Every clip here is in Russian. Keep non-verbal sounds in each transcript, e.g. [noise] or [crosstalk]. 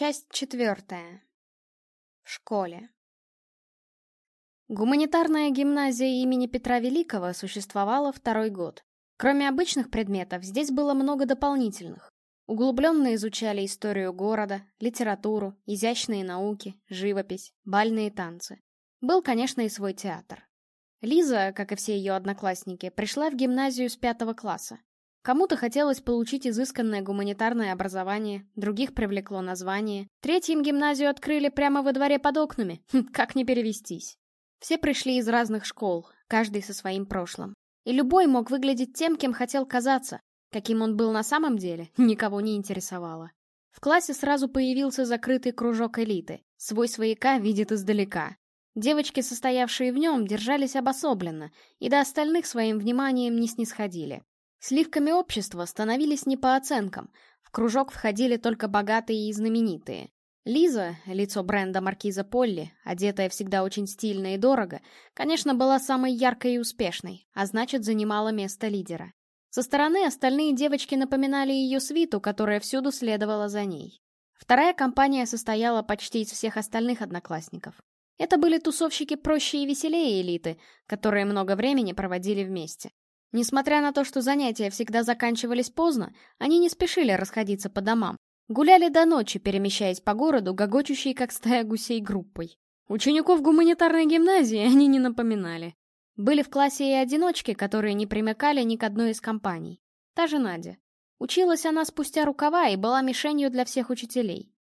Часть четвертая. В школе. Гуманитарная гимназия имени Петра Великого существовала второй год. Кроме обычных предметов, здесь было много дополнительных. Углубленно изучали историю города, литературу, изящные науки, живопись, бальные танцы. Был, конечно, и свой театр. Лиза, как и все ее одноклассники, пришла в гимназию с пятого класса. Кому-то хотелось получить изысканное гуманитарное образование, других привлекло название. Третьим гимназию открыли прямо во дворе под окнами. [laughs] Хм, как не перевестись? Все пришли из разных школ, каждый со своим прошлым. И любой мог выглядеть тем, кем хотел казаться. Каким он был на самом деле, [laughs] никого не интересовало. В классе сразу появился закрытый кружок элиты. Свой свояка видит издалека. Девочки, состоявшие в нем, держались обособленно, и до остальных своим вниманием не снисходили. Сливками общества становились не по оценкам. В кружок входили только богатые и знаменитые. Лиза, лицо бренда маркиза Полли, одетая всегда очень стильно и дорого, конечно, была самой яркой и успешной, а значит, занимала место лидера. Со стороны остальные девочки напоминали ее свиту, которая всюду следовала за ней. Вторая компания состояла почти из всех остальных одноклассников. Это были тусовщики проще и веселее элиты, которые много времени проводили вместе. Несмотря на то, что занятия всегда заканчивались поздно, они не спешили расходиться по домам. Гуляли до ночи, перемещаясь по городу, гогочущей, как стая гусей, группой. Учеников гуманитарной гимназии они не напоминали. Были в классе и одиночки, которые не примыкали ни к одной из компаний. Та же Надя. Училась она спустя рукава и была мишенью для всех учителей.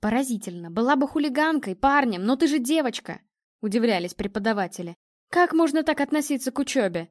Поразительно, была бы хулиганкой, парнем, но ты же девочка, удивлялись преподаватели. Как можно так относиться к учебе?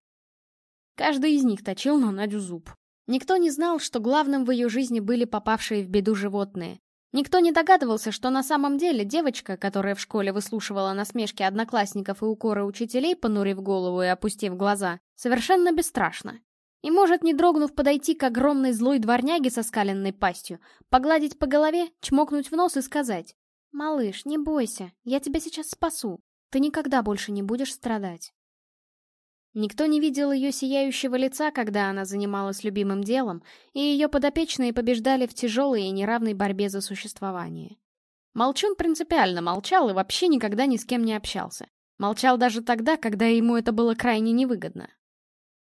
Каждый из них точил на Надю зуб. Никто не знал, что главным в ее жизни были попавшие в беду животные. Никто не догадывался, что на самом деле девочка, которая в школе выслушивала насмешки одноклассников и укоры учителей, понурив голову и опустив глаза, совершенно бесстрашна. И может, не дрогнув, подойти к огромной злой дворняге со скаленной пастью, погладить по голове, чмокнуть в нос и сказать «Малыш, не бойся, я тебя сейчас спасу. Ты никогда больше не будешь страдать». Никто не видел ее сияющего лица, когда она занималась любимым делом, и ее подопечные побеждали в тяжелой и неравной борьбе за существование. Молчун принципиально молчал и вообще никогда ни с кем не общался. Молчал даже тогда, когда ему это было крайне невыгодно.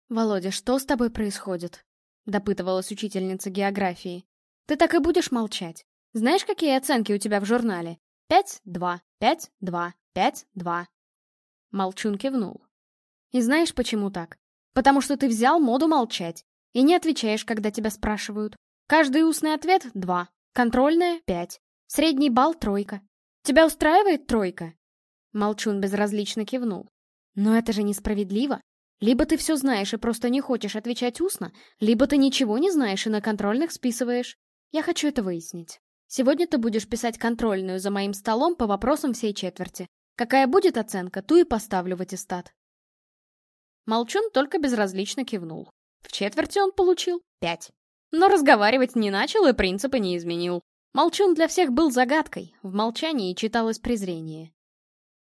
«Володя, что с тобой происходит?» — допытывалась учительница географии. «Ты так и будешь молчать? Знаешь, какие оценки у тебя в журнале? Пять, два, пять, два, пять, два». Молчун кивнул. И знаешь, почему так? Потому что ты взял моду молчать. И не отвечаешь, когда тебя спрашивают. Каждый устный ответ — два. Контрольная — пять. Средний балл — тройка. Тебя устраивает тройка? Молчун безразлично кивнул. Но это же несправедливо. Либо ты все знаешь и просто не хочешь отвечать устно, либо ты ничего не знаешь и на контрольных списываешь. Я хочу это выяснить. Сегодня ты будешь писать контрольную за моим столом по вопросам всей четверти. Какая будет оценка, ту и поставлю в аттестат. Молчун только безразлично кивнул. В четверти он получил пять. Но разговаривать не начал и принципы не изменил. Молчун для всех был загадкой, в молчании читалось презрение.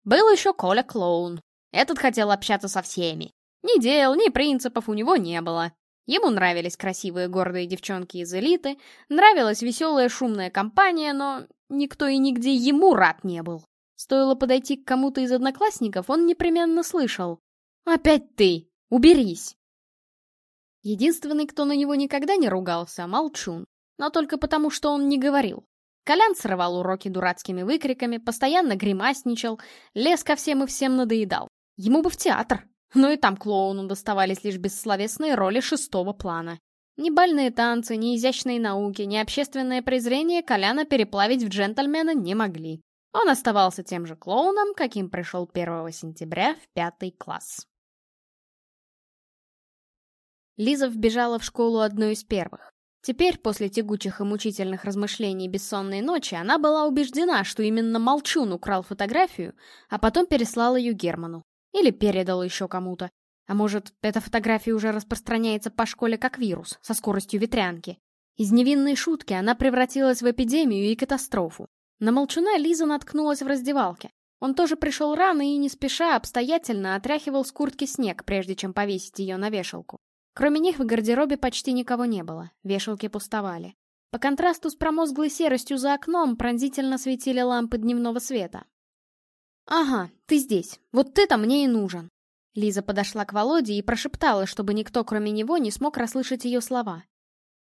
Был еще Коля Клоун. Этот хотел общаться со всеми. Ни дел, ни принципов у него не было. Ему нравились красивые гордые девчонки из элиты, нравилась веселая шумная компания, но никто и нигде ему рад не был. Стоило подойти к кому-то из одноклассников, он непременно слышал. «Опять ты! Уберись!» Единственный, кто на него никогда не ругался, Молчун, но только потому, что он не говорил. Колян срывал уроки дурацкими выкриками, постоянно гримасничал, лез ко всем и всем надоедал. Ему бы в театр, но и там клоуну доставались лишь бессловесные роли шестого плана. Ни бальные танцы, ни изящные науки, ни общественное презрение Коляна переплавить в джентльмена не могли. Он оставался тем же клоуном, каким пришел 1 сентября в пятый класс. Лиза вбежала в школу одной из первых. Теперь, после тягучих и мучительных размышлений бессонной ночи, она была убеждена, что именно Молчун украл фотографию, а потом переслал ее Герману. Или передал еще кому-то. А может, эта фотография уже распространяется по школе как вирус, со скоростью ветрянки. Из невинной шутки она превратилась в эпидемию и катастрофу. На Молчуна Лиза наткнулась в раздевалке. Он тоже пришел рано и не спеша обстоятельно отряхивал с куртки снег, прежде чем повесить ее на вешалку. Кроме них в гардеробе почти никого не было, вешалки пустовали. По контрасту с промозглой серостью за окном пронзительно светили лампы дневного света. «Ага, ты здесь. Вот ты-то мне и нужен». Лиза подошла к Володе и прошептала, чтобы никто, кроме него, не смог расслышать ее слова.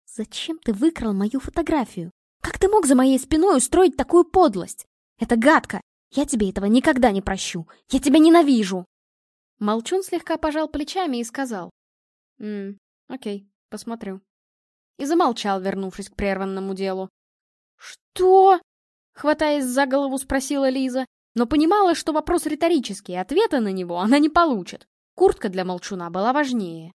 «Зачем ты выкрал мою фотографию? Как ты мог за моей спиной устроить такую подлость? Это гадко! Я тебе этого никогда не прощу! Я тебя ненавижу!» Молчун слегка пожал плечами и сказал. «Ммм, окей, посмотрю». И замолчал, вернувшись к прерванному делу. «Что?» — хватаясь за голову, спросила Лиза, но понимала, что вопрос риторический, ответа на него она не получит. Куртка для молчуна была важнее.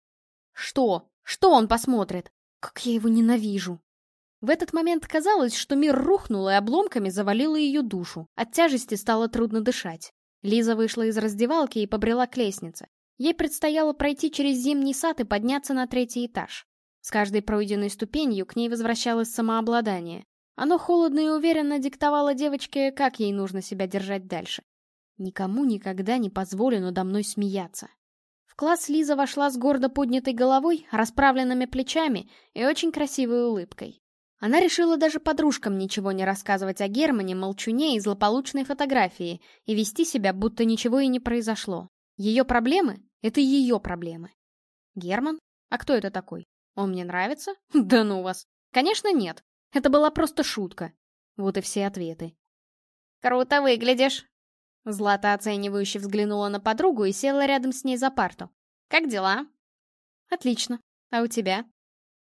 «Что? Что он посмотрит? Как я его ненавижу!» В этот момент казалось, что мир рухнул и обломками завалило ее душу. От тяжести стало трудно дышать. Лиза вышла из раздевалки и побрела к лестнице. Ей предстояло пройти через зимний сад и подняться на третий этаж. С каждой пройденной ступенью к ней возвращалось самообладание. Оно холодно и уверенно диктовало девочке, как ей нужно себя держать дальше. Никому никогда не позволю надо мной смеяться. В класс Лиза вошла с гордо поднятой головой, расправленными плечами и очень красивой улыбкой. Она решила даже подружкам ничего не рассказывать о Германе, молчуне и злополучной фотографии и вести себя, будто ничего и не произошло. Ее проблемы — это ее проблемы. Герман? А кто это такой? Он мне нравится? [laughs] Да ну вас! Конечно, нет. Это была просто шутка. Вот и все ответы. «Круто выглядишь!» Злата оценивающе взглянула на подругу и села рядом с ней за парту. «Как дела?» «Отлично. А у тебя?»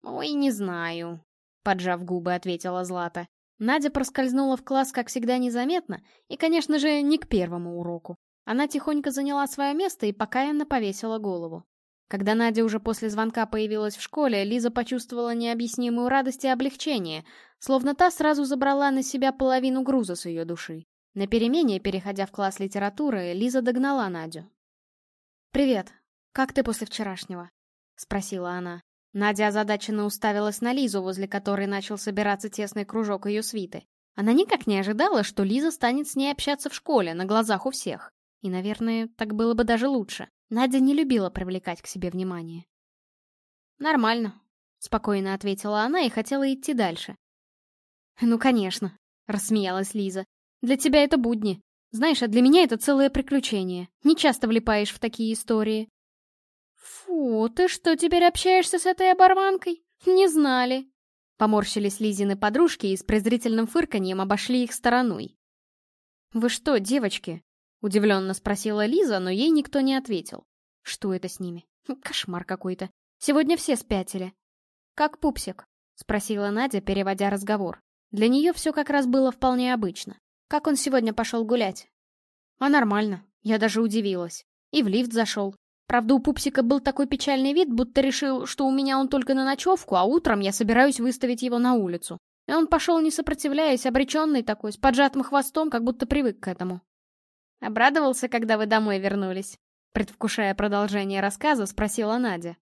«Ой, не знаю», Поджав губы, ответила Злата. Надя проскользнула в класс, как всегда, незаметно, и, конечно же, не к первому уроку. Она тихонько заняла свое место и покаянно повесила голову. Когда Надя уже после звонка появилась в школе, Лиза почувствовала необъяснимую радость и облегчение, словно та сразу забрала на себя половину груза с ее души. На перемене, переходя в класс литературы, Лиза догнала Надю. «Привет. Как ты после вчерашнего?» — спросила она. Надя озадаченно уставилась на Лизу, возле которой начал собираться тесный кружок ее свиты. Она никак не ожидала, что Лиза станет с ней общаться в школе, на глазах у всех. И, наверное, так было бы даже лучше. Надя не любила привлекать к себе внимание. «Нормально», — спокойно ответила она и хотела идти дальше. «Ну, конечно», — рассмеялась Лиза. «Для тебя это будни. Знаешь, а для меня это целое приключение. Не часто влипаешь в такие истории». «Фу, ты что, теперь общаешься с этой оборванкой? Не знали!» Поморщились Лизины подружки и с презрительным фырканьем обошли их стороной. «Вы что, девочки?» — удивленно спросила Лиза, но ей никто не ответил. «Что это с ними? Кошмар какой-то. Сегодня все спятили». «Как пупсик?» — спросила Надя, переводя разговор. Для нее все как раз было вполне обычно. «Как он сегодня пошел гулять?» «А нормально. Я даже удивилась. И в лифт зашел. Правда, у пупсика был такой печальный вид, будто решил, что у меня он только на ночевку, а утром я собираюсь выставить его на улицу. И он пошел, не сопротивляясь, обреченный такой, с поджатым хвостом, как будто привык к этому. Обрадовался, когда вы домой вернулись? Предвкушая продолжение рассказа, спросила Надя.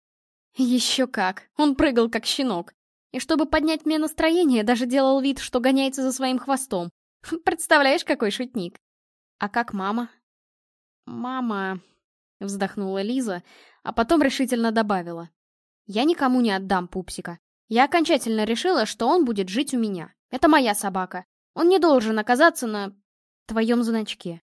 Еще как, он прыгал как щенок. И чтобы поднять мне настроение, даже делал вид, что гоняется за своим хвостом. [laughs] Представляешь, какой шутник. А как мама? Мама... Вздохнула Лиза, а потом решительно добавила. Я никому не отдам пупсика. Я окончательно решила, что он будет жить у меня. Это моя собака. Он не должен оказаться на твоем значке.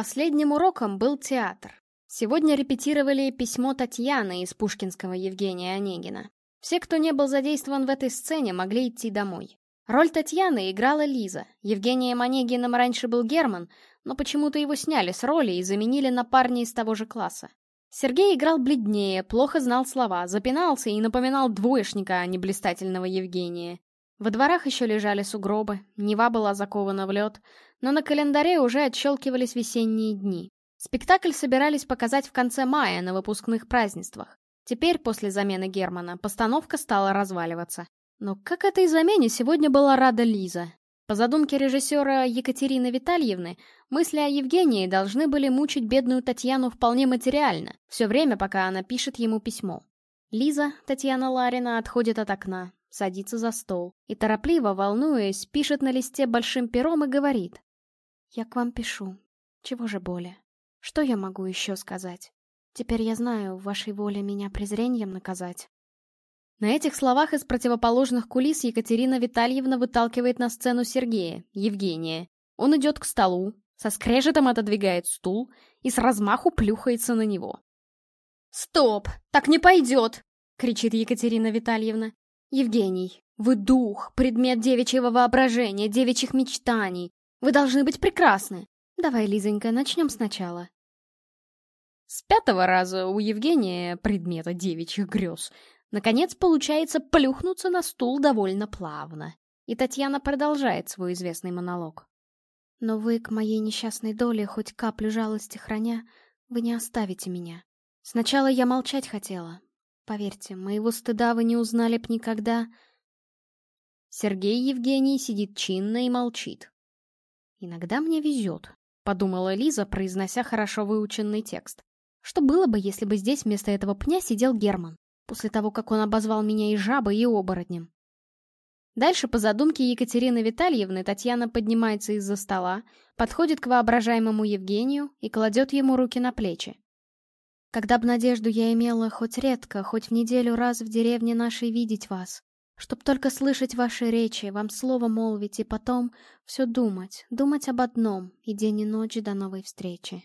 Последним уроком был театр. Сегодня репетировали письмо Татьяны из Пушкинского Евгения Онегина. Все, кто не был задействован в этой сцене, могли идти домой. Роль Татьяны играла Лиза. Евгением Онегиным раньше был Герман, но почему-то его сняли с роли и заменили на парня из того же класса. Сергей играл бледнее, плохо знал слова, запинался и напоминал двоечника, а не блистательного Евгения. Во дворах еще лежали сугробы, Нева была закована в лед, но на календаре уже отщелкивались весенние дни. Спектакль собирались показать в конце мая на выпускных празднествах. Теперь, после замены Германа, постановка стала разваливаться. Но как этой замене сегодня была рада Лиза? По задумке режиссера Екатерины Витальевны, мысли о Евгении должны были мучить бедную Татьяну вполне материально, все время, пока она пишет ему письмо. Лиза, Татьяна Ларина, отходит от окна, садится за стол и торопливо, волнуясь, пишет на листе большим пером и говорит. «Я к вам пишу. Чего же более? Что я могу еще сказать? Теперь я знаю, в вашей воле меня презрением наказать». На этих словах из противоположных кулис Екатерина Витальевна выталкивает на сцену Сергея, Евгения. Он идет к столу, со скрежетом отодвигает стул и с размаху плюхается на него. «Стоп! Так не пойдет!» — кричит Екатерина Витальевна. «Евгений, вы дух, предмет девичьего воображения, девичьих мечтаний. Вы должны быть прекрасны. Давай, Лизонька, начнем сначала». С пятого раза у Евгения, предмета девичьих грез, наконец получается плюхнуться на стул довольно плавно. И Татьяна продолжает свой известный монолог. Но вы к моей несчастной доле хоть каплю жалости храня, вы не оставите меня. Сначала я молчать хотела. Поверьте, моего стыда вы не узнали б никогда. Сергей Евгений сидит чинно и молчит. «Иногда мне везет», — подумала Лиза, произнося хорошо выученный текст. «Что было бы, если бы здесь вместо этого пня сидел Герман, после того, как он обозвал меня и жабой, и оборотнем?» Дальше, по задумке Екатерины Витальевны, Татьяна поднимается из-за стола, подходит к воображаемому Евгению и кладет ему руки на плечи. «Когда б надежду я имела хоть редко, хоть в неделю раз в деревне нашей видеть вас, чтоб только слышать ваши речи, вам слово молвить и потом все думать, думать об одном и день и ночь до новой встречи».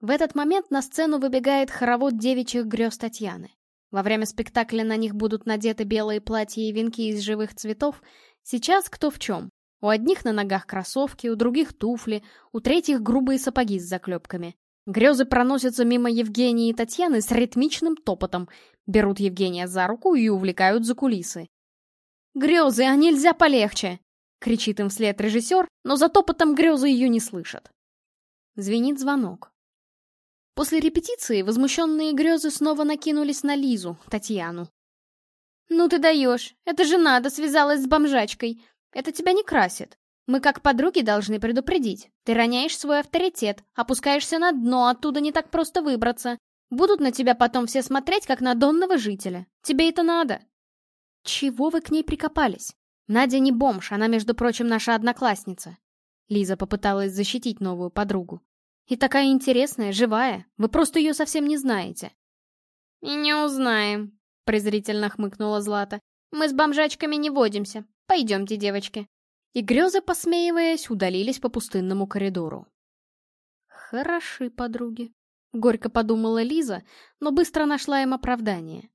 В этот момент на сцену выбегает хоровод девичьих грез Татьяны. Во время спектакля на них будут надеты белые платья и венки из живых цветов. Сейчас кто в чем. У одних на ногах кроссовки, у других туфли, у третьих грубые сапоги с заклепками. Грезы проносятся мимо Евгении и Татьяны с ритмичным топотом, берут Евгения за руку и увлекают за кулисы. «Грезы, а нельзя полегче!» — кричит им вслед режиссер, но за топотом грезы ее не слышат. Звенит звонок. После репетиции возмущенные грезы снова накинулись на Лизу, Татьяну. «Ну ты даешь! Это же надо связалась с бомжачкой! Это тебя не красит! Мы как подруги должны предупредить. Ты роняешь свой авторитет, опускаешься на дно, оттуда не так просто выбраться. Будут на тебя потом все смотреть, как на донного жителя. Тебе это надо!» «Чего вы к ней прикопались? Надя не бомж, она, между прочим, наша одноклассница». Лиза попыталась защитить новую подругу. И такая интересная, живая. Вы просто ее совсем не знаете. И не узнаем, презрительно хмыкнула Злата. Мы с бомжачками не водимся. Пойдемте, девочки. И грезы, посмеиваясь, удалились по пустынному коридору. Хороши подруги. Горько подумала Лиза, но быстро нашла им оправдание.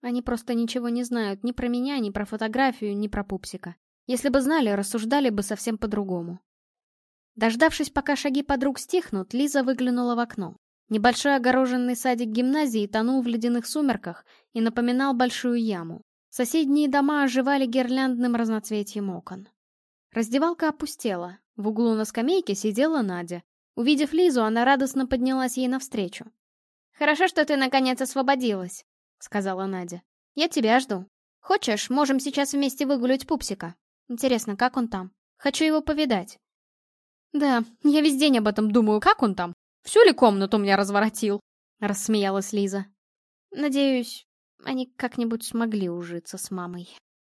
Они просто ничего не знают ни про меня, ни про фотографию, ни про пупсика. Если бы знали, рассуждали бы совсем по-другому. Дождавшись, пока шаги подруг стихнут, Лиза выглянула в окно. Небольшой огороженный садик гимназии тонул в ледяных сумерках и напоминал большую яму. Соседние дома оживали гирляндным разноцветием окон. Раздевалка опустела. В углу на скамейке сидела Надя. Увидев Лизу, она радостно поднялась ей навстречу. «Хорошо, что ты наконец освободилась», — сказала Надя. «Я тебя жду. Хочешь, можем сейчас вместе выгулять пупсика. Интересно, как он там? Хочу его повидать». «Да, я весь день об этом думаю, как он там? Всю ли комнату меня разворотил?» — рассмеялась Лиза. «Надеюсь, они как-нибудь смогли ужиться с мамой».